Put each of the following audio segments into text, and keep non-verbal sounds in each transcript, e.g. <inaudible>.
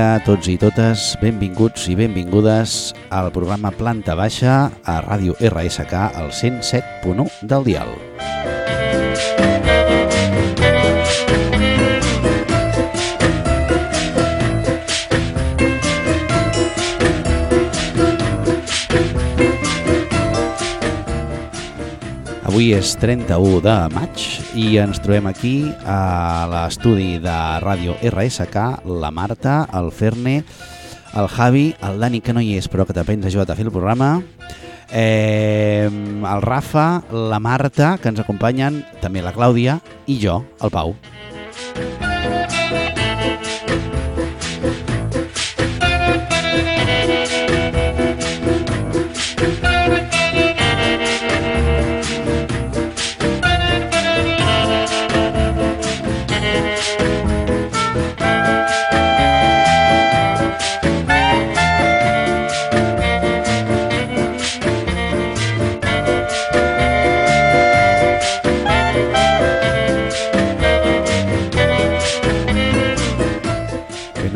Dia a tots i totes, benvinguts i benvingudes al programa Planta Baixa a Ràdio RSK al 107.1 del dial. Avui és 31 de maig i ens trobem aquí a l'estudi de ràdio RSK, la Marta, el Ferne, el Javi, el Dani que no hi és però que també ens ha ajudat a fer el programa, eh, el Rafa, la Marta que ens acompanyen, també la Clàudia i jo, el Pau.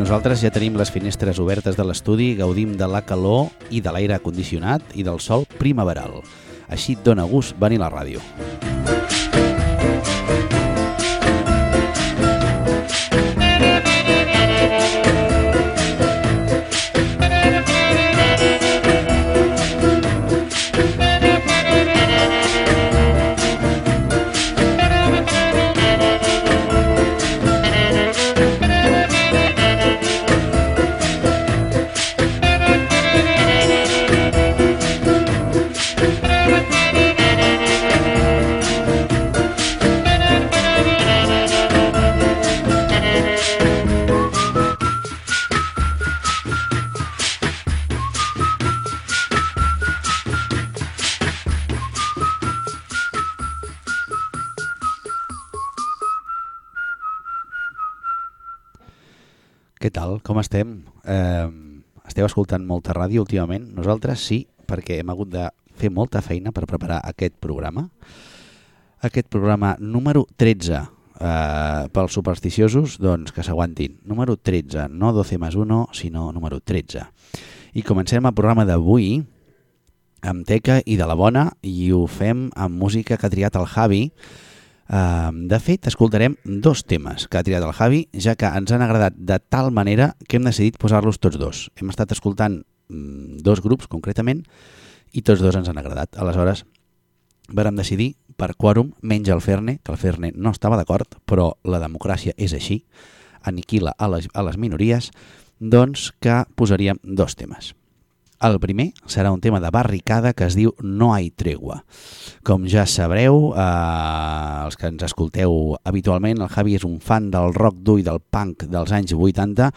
Nosaltres ja tenim les finestres obertes de l'estudi, gaudim de la calor i de l'aire condicionat i del sol primaveral. Així et dóna gust venir a la ràdio. Escoltant molta ràdio últimament? Nosaltres sí, perquè hem hagut de fer molta feina per preparar aquest programa. Aquest programa número 13, eh, pels supersticiosos, doncs que s'aguantin. Número 13, no 12 més 1, sinó número 13. I comencem el programa d'avui amb teca i de la bona i ho fem amb música que ha triat el Javi, de fet, escoltarem dos temes que ha triat el Javi, ja que ens han agradat de tal manera que hem decidit posar-los tots dos. Hem estat escoltant mm, dos grups, concretament, i tots dos ens han agradat. Aleshores, vàrem decidir, per quòrum, menys el Ferne, que el Ferne no estava d'acord, però la democràcia és així, aniquila a les, a les minories, doncs que posaríem dos temes. El primer serà un tema de barricada que es diu No hay tregua. Com ja sabreu, eh, els que ens escolteu habitualment, el Javi és un fan del rock dur i del punk dels anys 80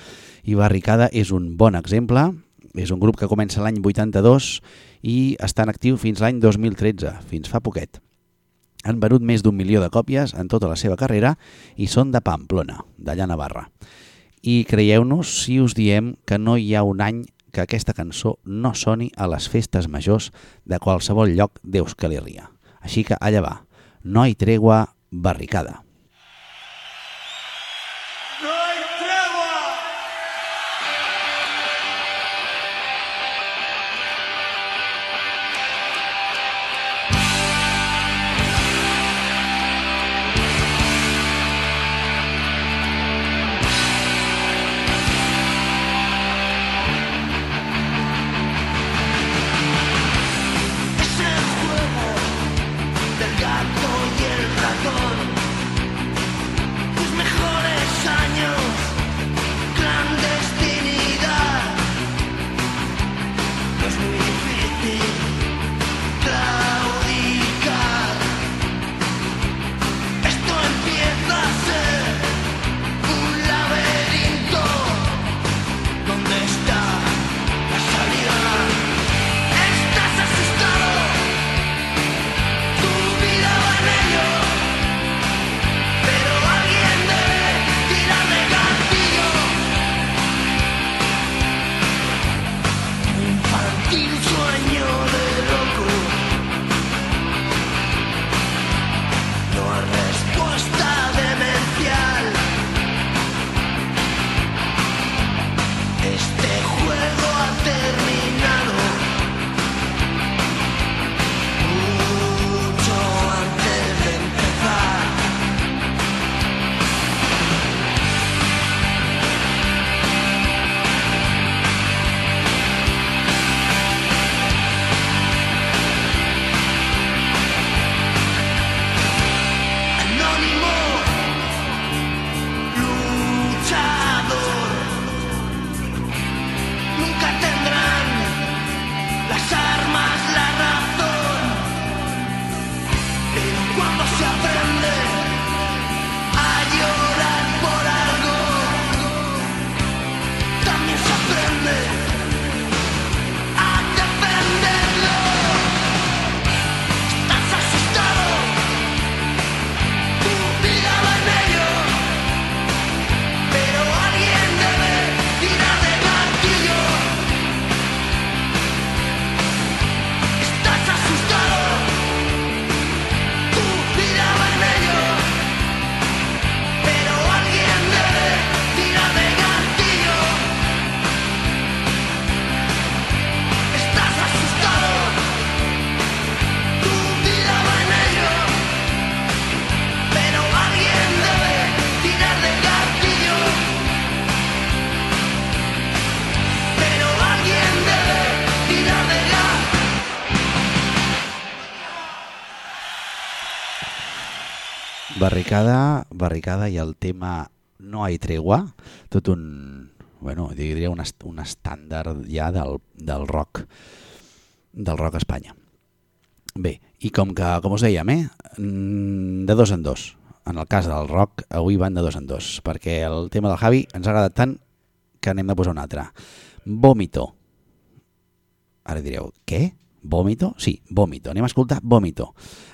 i Barricada és un bon exemple. És un grup que comença l'any 82 i està en actiu fins l'any 2013, fins fa poquet. Han venut més d'un milió de còpies en tota la seva carrera i són de Pamplona, d'allà Navarra. I creieu-nos si us diem que no hi ha un any que aquesta cançó no soni a les festes majors de qualsevol lloc Déus que li ria. Així que allà va, no hi tregua barricada. Barricada, barricada i el tema No hay tregua, tot un, bueno, diria un, est un estàndard ja del, del rock, del rock a Espanya. Bé, i com que, com us dèiem, eh, mm, de dos en dos, en el cas del rock, avui van de dos en dos, perquè el tema del Javi ens ha agradat tant que anem a posar un altre. Vòmito. Ara direu, què? Vòmito? Sí, Vòmito. Anem a escoltar Vòmito.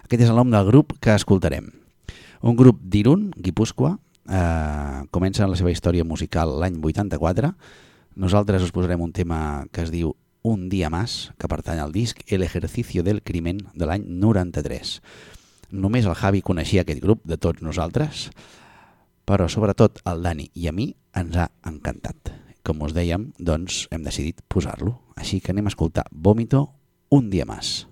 Aquest és el nom del grup que escoltarem. Un grup d'Irun, Guipúscoa, eh, comença la seva història musical l'any 84. Nosaltres us posarem un tema que es diu Un dia más, que pertany al disc El ejercicio del crimen de l'any 93. Només el Javi coneixia aquest grup de tots nosaltres, però sobretot el Dani i a mi ens ha encantat. Com us dèiem, doncs hem decidit posar-lo. Així que anem a escoltar Vómito un dia más.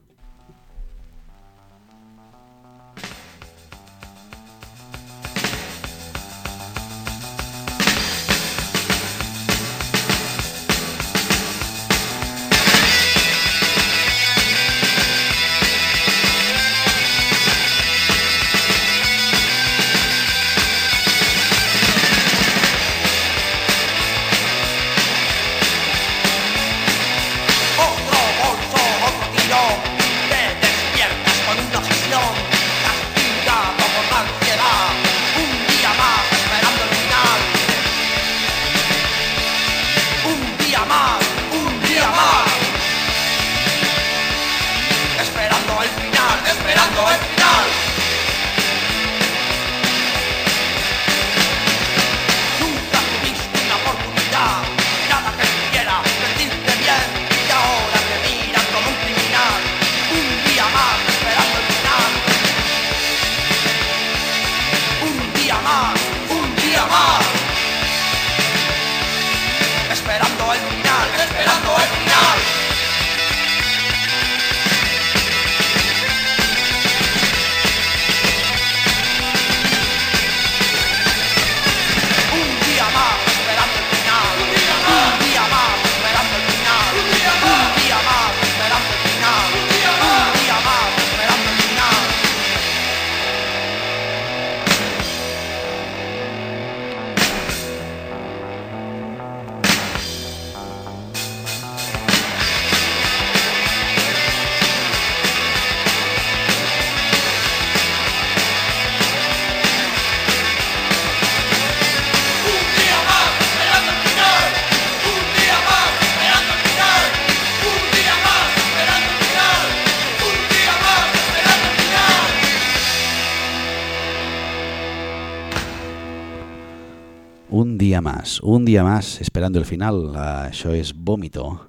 Más, un dia más esperando el final. Això és Vómito.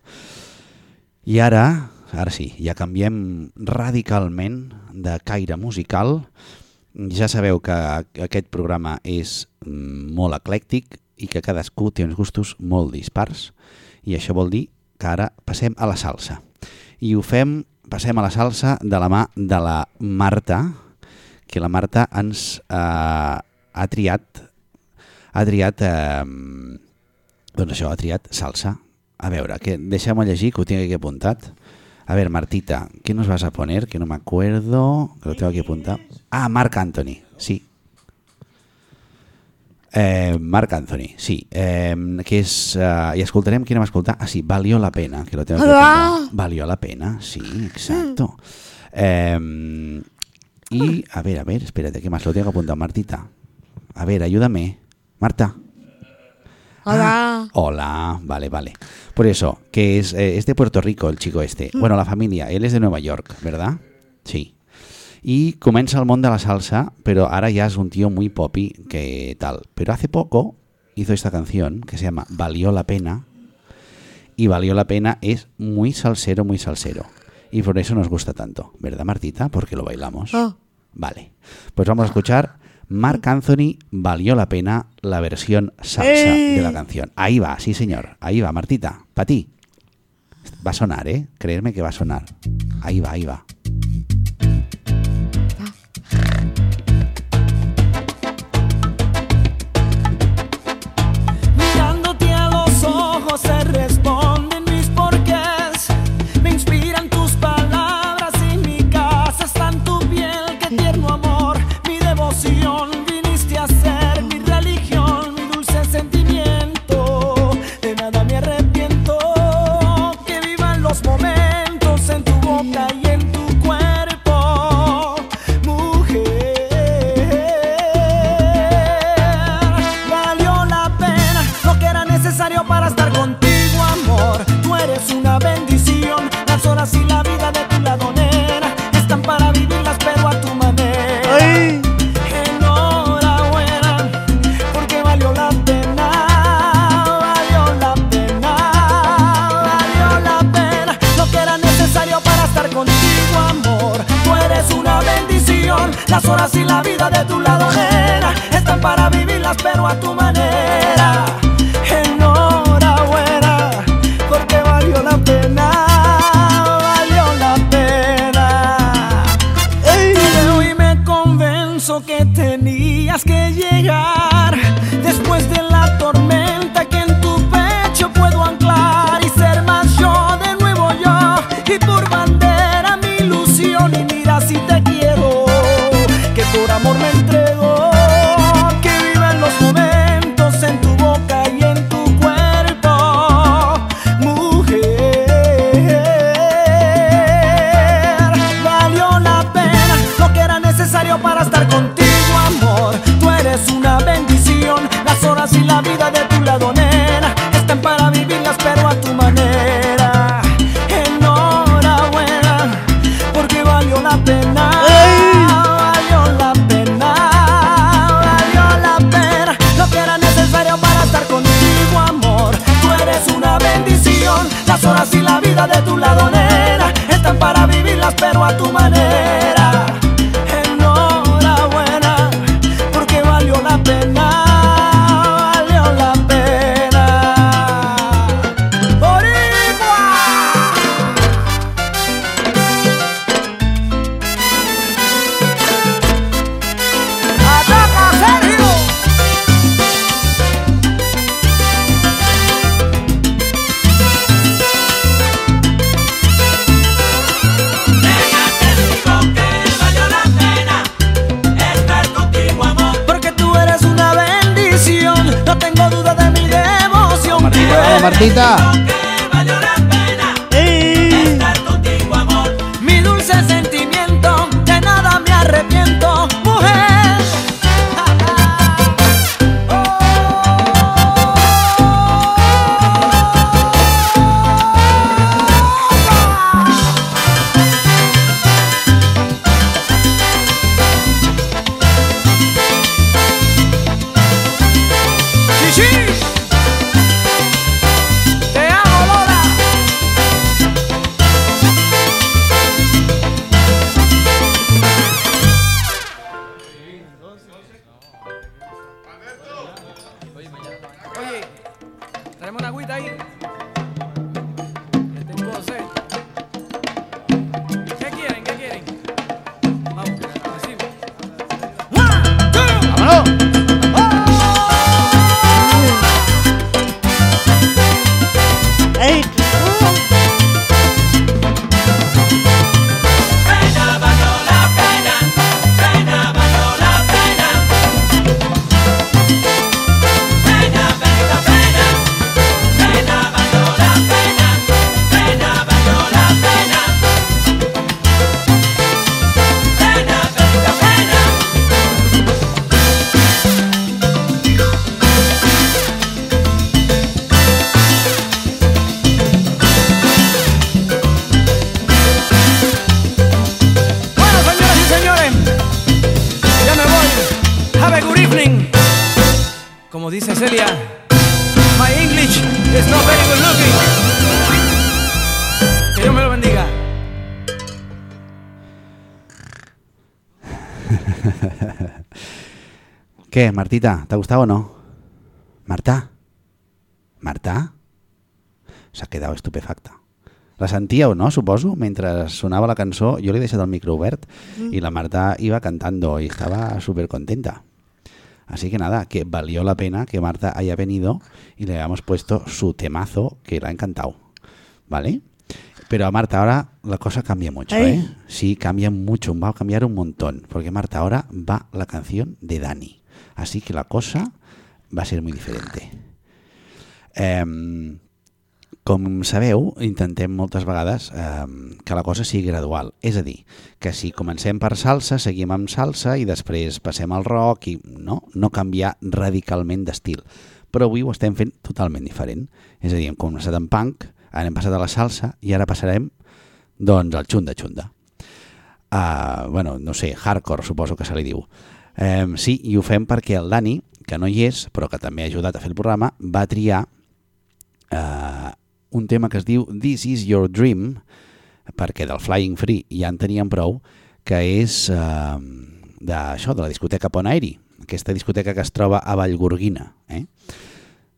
I ara, ara sí, ja canviem radicalment de caire musical. Ja sabeu que aquest programa és molt eclèctic i que cadascú té uns gustos molt dispars i això vol dir que ara passem a la salsa. I ho fem, passem a la salsa de la mà de la Marta, que la Marta ens eh, ha triat ha triat, eh, doncs això, ha triat salsa. A veure, que deixem-ho llegir, que ho tinc aquí apuntat. A ver, Martita, ¿qué nos vas a poner? Que no me acuerdo, que lo tengo aquí apuntado. Ah, Marc Anthony, sí. Eh, Marc Anthony, sí. Eh, que és, eh, I escoltarem, quina escoltar? Ah, sí, Valió la pena, que lo tengo aquí apuntado. Valió la pena, sí, exacto. Eh, y, a ver, a ver, espérate, ¿qué más lo tengo apuntado, Martita? A ver, ayúdame. Marta. Hola. Ah, hola, vale, vale. Por eso, que es, eh, es de Puerto Rico el chico este. Mm. Bueno, la familia, él es de Nueva York, ¿verdad? Sí. Y comienza el mundo de la salsa, pero ahora ya es un tío muy poppy, que tal. Pero hace poco hizo esta canción que se llama Valió la pena. Y Valió la pena es muy salsero, muy salsero. Y por eso nos gusta tanto, ¿verdad, Martita? Porque lo bailamos. Oh. Vale. Pues vamos a escuchar Marc Anthony valió la pena la versión salsa de la canción. Ahí va, sí señor. Ahí va, Martita. Para ti. Va a sonar, ¿eh? Creerme que va a sonar. Ahí va, ahí va. Las horas y la vida de tu lado ajena están para vivirlas, pero a tu manera. a tu manera. ¿Qué, Martita? ¿Te ha gustado o no? ¿Marta? ¿Marta? se ha quedado estupefacta. La sentíeu, no? Suposo, mentre sonava la cançó, jo li he deixat el micro y la Marta iba cantando y estaba súper contenta. Así que nada, que valió la pena que Marta haya venido y le hayamos puesto su temazo que la ha encantado. ¿Vale? Pero a Marta ahora la cosa cambia mucho, ¿eh? Sí, cambia mucho, va a cambiar un montón. Porque Marta ahora va la canción de Dani. Así que la cosa va ser muy diferente. Eh, com sabeu, intentem moltes vegades eh, que la cosa sigui gradual. És a dir, que si comencem per salsa, seguim amb salsa i després passem al rock i no, no canviar radicalment d'estil. Però avui ho estem fent totalment diferent. És a dir, hem començat amb punk, ara hem passat a la salsa i ara passarem doncs, al xunda-xunda. Uh, ah, bueno, no sé, hardcore suposo que se li diu. Um, sí, i ho fem perquè el Dani, que no hi és, però que també ha ajudat a fer el programa, va triar uh, un tema que es diu This is your dream, perquè del Flying Free ja en teníem prou, que és uh, d'això, de la discoteca Ponaeri, aquesta discoteca que es troba a Vallgorguina. Eh?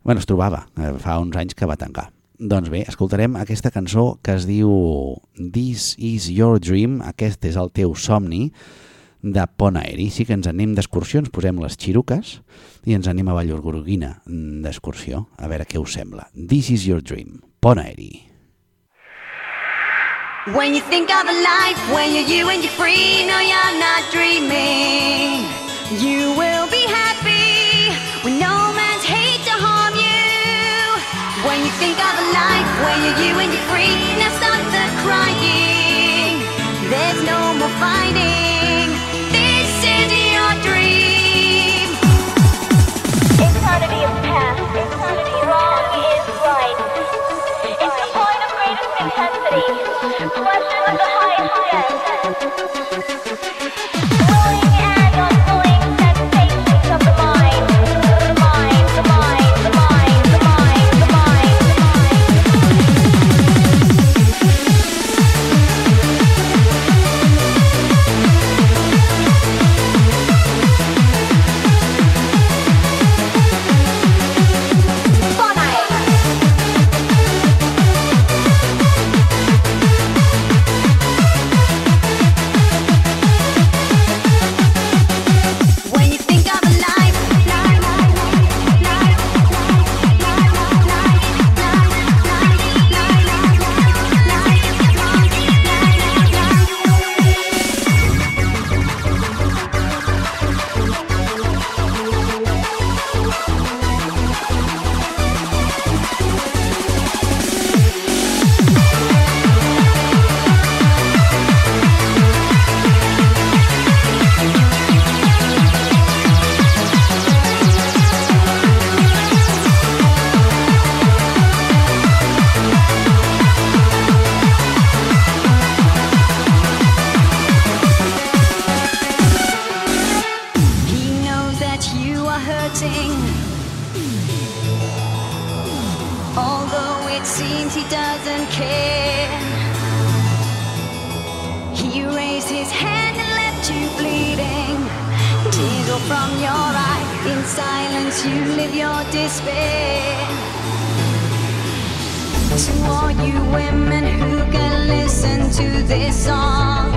bueno, es trobava, eh, fa uns anys que va tancar. Doncs bé, escoltarem aquesta cançó que es diu This is your dream, aquest és el teu somni, de Pont Aeri. Sí que ens anem d'excursió, ens posem les xiruques i ens anem a Vallorgorguina d'excursió, a veure què us sembla. This is your dream, Pont Aeri. When you think of a life when you're you and you're free, no, you're not dreaming. You will be happy when no man's hate to harm you. When you think of a life when you're you and you're free, now stop the crying. There's no more fighting. Intensity. To all you women who can listen to this song,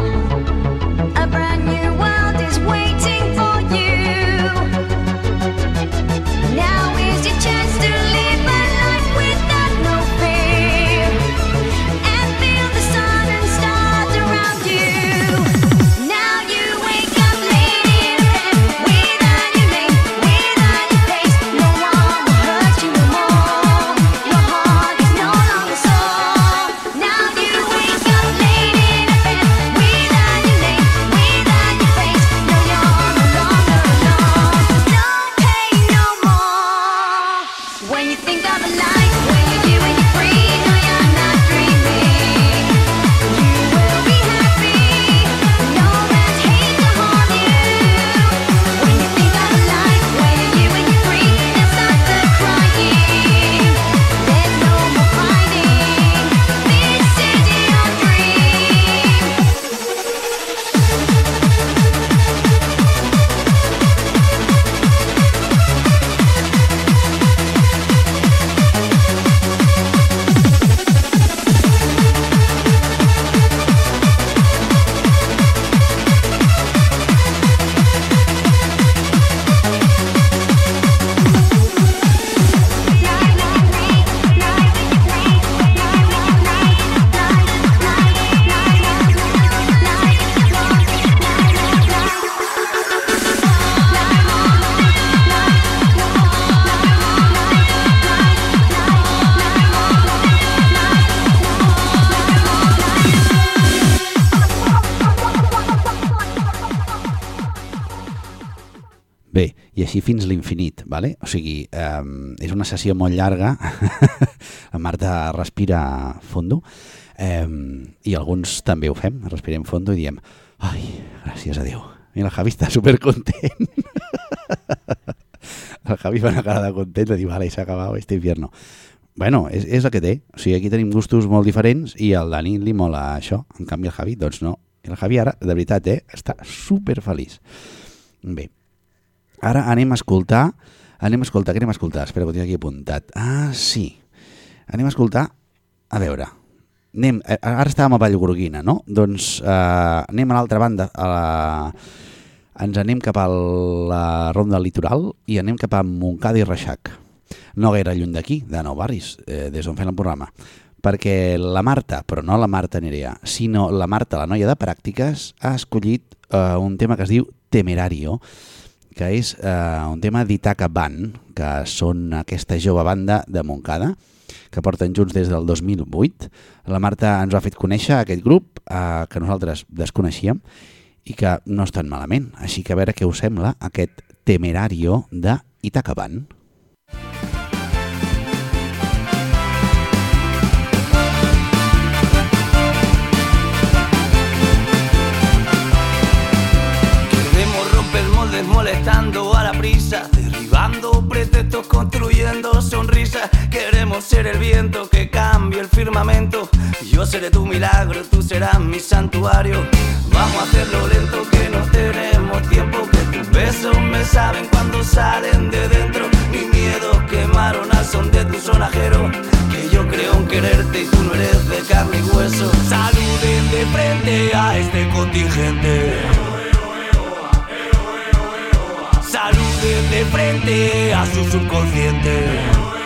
a brand new world is waiting for you. Fins l'infinit, vale? o sigui, eh, és una sessió molt llarga, <laughs> la Marta respira fondo, eh, i alguns també ho fem, respirem fondo i diem, ai, gràcies a Déu. I el Javi està supercontent. <laughs> el Javi fa una cara de content, de dir, vale, s'ha acabat este infierno. Bueno, és, és el que té. O sigui, aquí tenim gustos molt diferents i al Dani li mola això. En canvi, el Javi, doncs no. El Javi ara, de veritat, eh, està super feliç. Bé, ara anem a escoltar... Anem a escoltar, què anem a escoltar? Espera que ho tinc aquí apuntat. Ah, sí. Anem a escoltar... A veure, anem, eh, ara estàvem a Vallgorguina, no? Doncs eh, anem a l'altra banda, a la, ens anem cap a la ronda litoral i anem cap a Montcada i Reixac. No gaire lluny d'aquí, de Nou Barris, eh, des d'on fem el programa. Perquè la Marta, però no la Marta Nerea, sinó la Marta, la noia de pràctiques, ha escollit eh, un tema que es diu Temerario, que és eh, un tema d'Itaca Band, que són aquesta jove banda de Montcada, que porten junts des del 2008. La Marta ens ha fet conèixer aquest grup eh, que nosaltres desconeixíem i que no estan malament. Així que a veure què us sembla aquest temerario de. Queremos a la prisa, derribando pretextos, construyendo sonrisas. Queremos ser el viento que cambie el firmamento. Yo seré tu milagro, tú serás mi santuario. Vamos a hacerlo lento que no tenemos tiempo, que tus besos me saben cuando salen de dentro. Mis miedos quemaron al son de tu sonajero. Que yo creo en quererte y tú no eres de carne y hueso. Saluden de frente a este contingente. De frente a su subconsciente.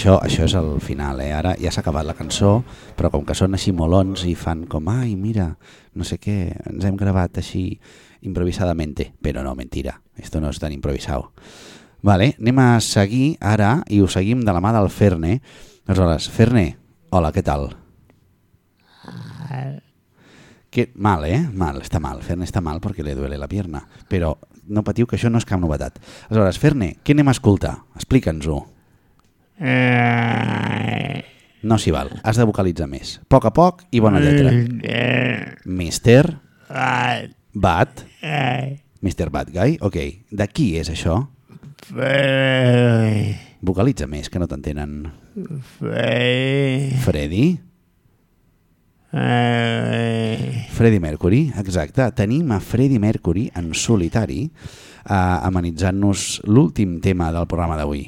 Això, això és el final, eh? Ara ja s'ha acabat la cançó, però com que són així molons i fan com, ai, mira, no sé què, ens hem gravat així improvisadamente, però no, mentira, esto no és tan improvisado. Vale, anem a seguir ara i ho seguim de la mà del Ferne. Aleshores, Ferne, hola, què tal? Que, mal, eh? Mal, està mal. Ferne està mal perquè li duele la pierna. Però no patiu que això no és cap novetat. Aleshores, Ferne, què anem a escoltar? Explica'ns-ho. No s'hi val, has de vocalitzar més. A poc a poc i bona lletra. Mister Bad. Mr. Bad Guy, ok. De qui és això? Vocalitza més, que no t'entenen. Freddy? Freddie Mercury, exacte. Tenim a Freddie Mercury en solitari eh, amenitzant-nos l'últim tema del programa d'avui.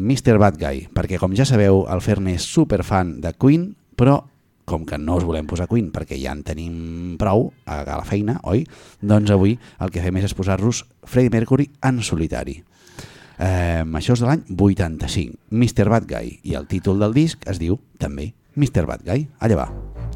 Mr. Bad Guy, perquè com ja sabeu, el Ferne és superfan de Queen, però com que no us volem posar Queen perquè ja en tenim prou a la feina, oi? Doncs avui el que fem és posar-vos Freddie Mercury en solitari. Eh, això és de l'any 85, Mr. Bad Guy, i el títol del disc es diu també Mr. Bad Guy. Allà va. Let's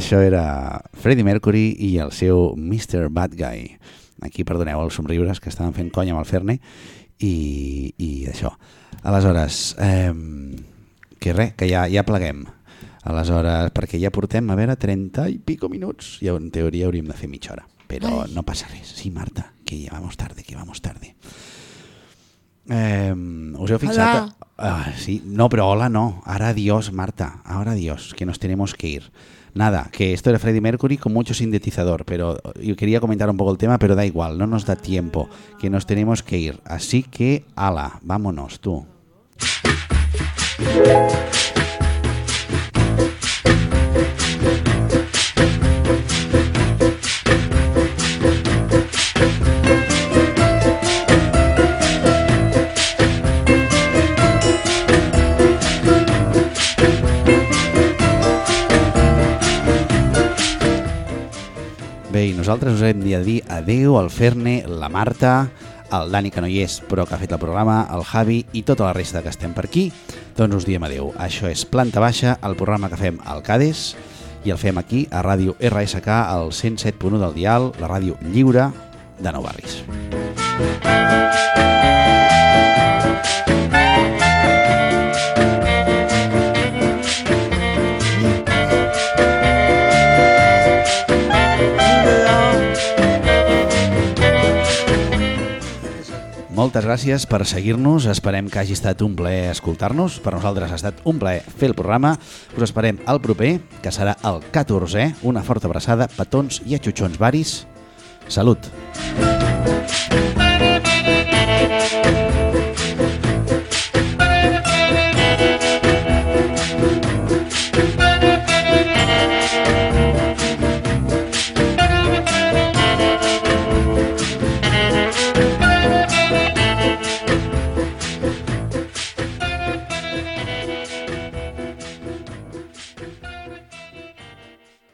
això era Freddie Mercury i el seu Mr. Bad Guy. Aquí, perdoneu els somriures que estaven fent conya amb el Ferne i, i això. Aleshores, eh, que res, que ja, ja pleguem. Aleshores, perquè ja portem, a veure, 30 i pico minuts, i en teoria hauríem de fer mitja hora. Però Ai. no passa res. Sí, Marta, que ja vamos tarde, que vamos tarde. Eh, us heu fixat... Hola. Ah, sí, no, pero hola no. Ahora adiós, Marta. Ahora adiós, que nos tenemos que ir. Nada, que esto era Freddie Mercury con mucho sintetizador, pero yo quería comentar un poco el tema, pero da igual, no nos da tiempo, que nos tenemos que ir. Así que, ala, vámonos tú. Bé, i nosaltres us hem de dir adeu al Ferne, la Marta, el Dani que no hi és però que ha fet el programa, el Javi i tota la resta que estem per aquí, doncs us diem adeu. Això és Planta Baixa, el programa que fem al CADES i el fem aquí a Ràdio RSK, al 107.1 del dial, la ràdio lliure de Nou Barris. Moltes gràcies per seguir-nos, esperem que hagi estat un plaer escoltar-nos, per nosaltres ha estat un plaer fer el programa, us esperem al proper, que serà el 14è, una forta abraçada, petons i atxutxons varis. Salut!